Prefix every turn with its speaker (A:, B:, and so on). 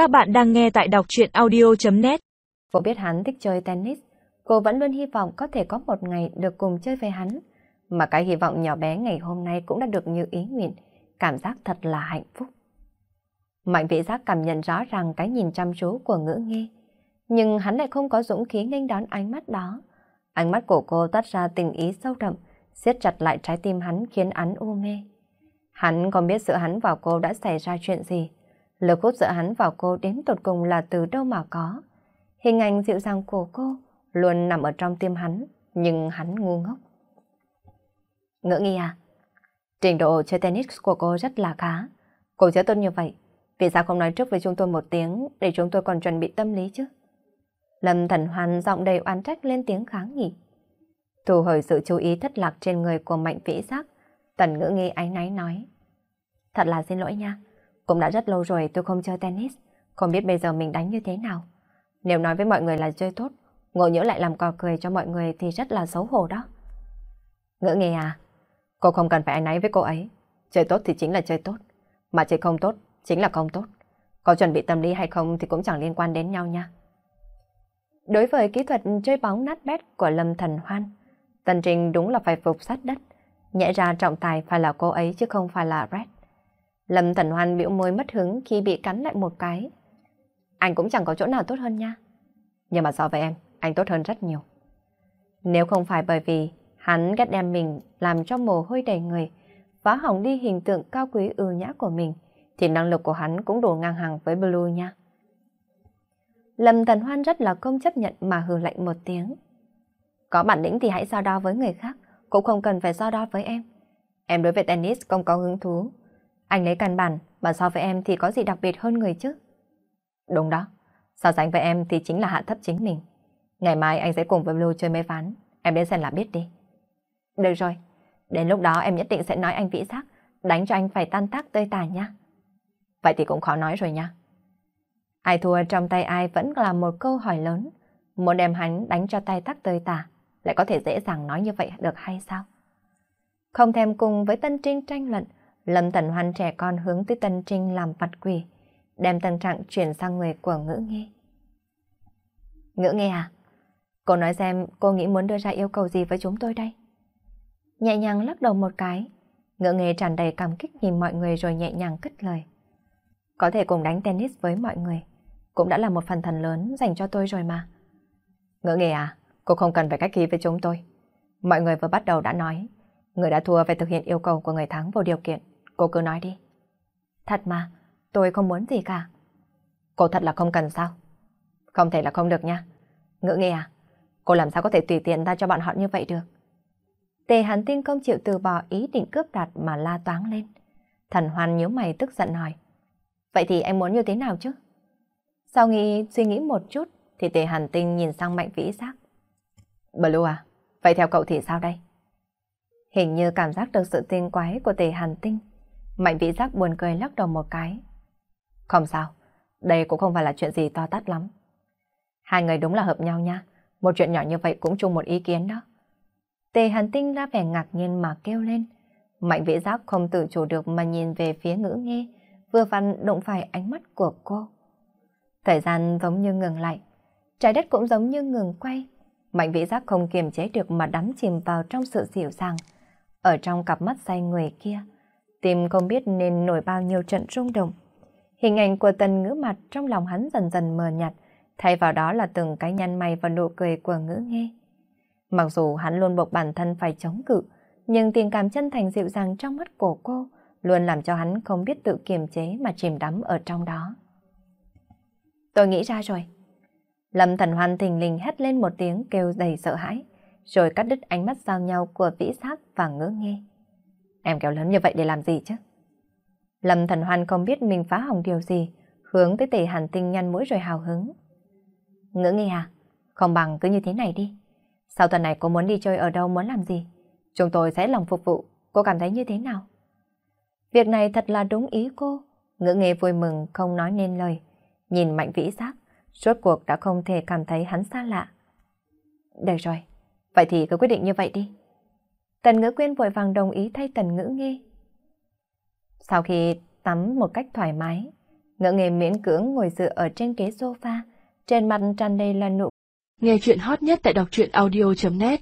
A: Các bạn đang nghe tại đọc chuyện audio.net
B: Cô biết hắn thích chơi tennis, cô vẫn luôn hy vọng có thể có một ngày được cùng chơi với hắn. Mà cái hy vọng nhỏ bé ngày hôm nay cũng đã được như ý nguyện, cảm giác thật là hạnh phúc. Mạnh vị giác cảm nhận rõ ràng cái nhìn chăm chú của ngữ nghi, nhưng hắn lại không có dũng khí nghênh đón ánh mắt đó. Ánh mắt của cô toát ra tình ý sâu đậm, siết chặt lại trái tim hắn khiến hắn u mê. Hắn còn biết giữa hắn và cô đã xảy ra chuyện gì. Lực hút giữa hắn vào cô đến tột cùng là từ đâu mà có. Hình ảnh dịu dàng của cô luôn nằm ở trong tim hắn, nhưng hắn ngu ngốc. Ngỡ nghi à? Trình độ chơi tennis của cô rất là khá. Cô chơi tốt như vậy, vì sao không nói trước với chúng tôi một tiếng để chúng tôi còn chuẩn bị tâm lý chứ? Lâm Thần Hoàn giọng đầy oán trách lên tiếng kháng nghị. Thu hồi sự chú ý thất lạc trên người của Mạnh Vĩ Giác, Tần ngữ nghi áy náy nói. Thật là xin lỗi nha, cũng đã rất lâu rồi tôi không chơi tennis, không biết bây giờ mình đánh như thế nào. Nếu nói với mọi người là chơi tốt, ngộ nhỡ lại làm cò cười cho mọi người thì rất là xấu hổ đó. Ngỡ nghề à, cô không cần phải áy náy với cô ấy. Chơi tốt thì chính là chơi tốt, mà chơi không tốt chính là không tốt. Có chuẩn bị tâm lý hay không thì cũng chẳng liên quan đến nhau nha. Đối với kỹ thuật chơi bóng nát bét của Lâm Thần Hoan, Tần Trình đúng là phải phục sát đất. Nhẽ ra trọng tài phải là cô ấy chứ không phải là Red. Lâm Thần Hoan bĩu môi mất hứng khi bị cắn lại một cái. Anh cũng chẳng có chỗ nào tốt hơn nha. Nhưng mà so với em, anh tốt hơn rất nhiều. Nếu không phải bởi vì hắn ghét đem mình làm cho mồ hôi đầy người, phá hỏng đi hình tượng cao quý ưu nhã của mình, thì năng lực của hắn cũng đủ ngang hàng với Blue nha. Lâm Thần Hoan rất là không chấp nhận mà hừ lạnh một tiếng. Có bản lĩnh thì hãy so đo với người khác, cũng không cần phải so đo với em. Em đối với tennis không có hứng thú. Anh lấy căn bản mà so với em thì có gì đặc biệt hơn người chứ? Đúng đó, so sánh với em thì chính là hạ thấp chính mình. Ngày mai anh sẽ cùng với Blue chơi mê ván, em đến xem là biết đi. Được rồi, đến lúc đó em nhất định sẽ nói anh vĩ giác, đánh cho anh phải tan tác tơi tả nha. Vậy thì cũng khó nói rồi nha. Ai thua trong tay ai vẫn là một câu hỏi lớn. Muốn đem hắn đánh cho tay tắc tơi tả, lại có thể dễ dàng nói như vậy được hay sao? Không thèm cùng với Tân Trinh tranh luận, Lâm Tần Hoan trẻ con hướng tới Tân Trinh làm mặt quỷ, đem tâm trạng chuyển sang người của ngữ nghe. Ngữ nghe à? Cô nói xem cô nghĩ muốn đưa ra yêu cầu gì với chúng tôi đây? Nhẹ nhàng lắc đầu một cái, ngữ nghe tràn đầy cảm kích nhìn mọi người rồi nhẹ nhàng cất lời. Có thể cùng đánh tennis với mọi người, cũng đã là một phần thần lớn dành cho tôi rồi mà. Ngữ nghe à? Cô không cần phải cách ký với chúng tôi. Mọi người vừa bắt đầu đã nói, người đã thua phải thực hiện yêu cầu của người thắng vô điều kiện. Cô cứ nói đi. Thật mà, tôi không muốn gì cả. Cô thật là không cần sao? Không thể là không được nha. Ngữ nghe à, cô làm sao có thể tùy tiện ra cho bọn họ như vậy được? Tề Hàn Tinh không chịu từ bỏ ý định cướp đoạt mà la toáng lên. Thần Hoan nhíu mày tức giận hỏi. Vậy thì anh muốn như thế nào chứ? Sau nghĩ suy nghĩ một chút thì Tề Hàn Tinh nhìn sang Mạnh Vĩ Giác. Blue à, vậy theo cậu thì sao đây? Hình như cảm giác được sự tinh quái của Tề Hàn Tinh. Mạnh Vĩ Giác buồn cười lắc đầu một cái. Không sao, đây cũng không phải là chuyện gì to tát lắm. Hai người đúng là hợp nhau nha, một chuyện nhỏ như vậy cũng chung một ý kiến đó. Tề Hàn Tinh ra vẻ ngạc nhiên mà kêu lên. Mạnh Vĩ Giác không tự chủ được mà nhìn về phía ngữ nghe, vừa vặn đụng phải ánh mắt của cô. Thời gian giống như ngừng lại, trái đất cũng giống như ngừng quay. Mạnh vĩ giác không kiềm chế được mà đắm chìm vào trong sự dịu dàng. Ở trong cặp mắt say người kia, tim không biết nên nổi bao nhiêu trận rung động. Hình ảnh của tần ngữ mặt trong lòng hắn dần dần mờ nhạt, thay vào đó là từng cái nhăn mày và nụ cười của ngữ nghe. Mặc dù hắn luôn buộc bản thân phải chống cự, nhưng tình cảm chân thành dịu dàng trong mắt của cô luôn làm cho hắn không biết tự kiềm chế mà chìm đắm ở trong đó. Tôi nghĩ ra rồi. Lâm Thần Hoan thình lình hét lên một tiếng kêu đầy sợ hãi, rồi cắt đứt ánh mắt giao nhau của vĩ sát và ngữ nghe. Em kéo lớn như vậy để làm gì chứ? Lâm Thần Hoan không biết mình phá hỏng điều gì, hướng tới tề hàn tinh nhăn mũi rồi hào hứng. Ngữ nghe à? Không bằng cứ như thế này đi. Sau tuần này cô muốn đi chơi ở đâu muốn làm gì? Chúng tôi sẽ lòng phục vụ, cô cảm thấy như thế nào? Việc này thật là đúng ý cô. Ngữ nghe vui mừng không nói nên lời. Nhìn mạnh vĩ giác, rốt cuộc đã không thể cảm thấy hắn xa lạ. Được rồi, vậy thì cứ quyết định như vậy đi. Tần ngữ quyên vội vàng đồng ý thay tần ngữ nghe. Sau khi tắm một cách thoải mái, Ngỡ nghề miễn cưỡng ngồi dựa ở trên ghế sofa, trên mặt tràn đầy là nụ.
A: Nghe chuyện hot nhất tại đọc truyện audio.net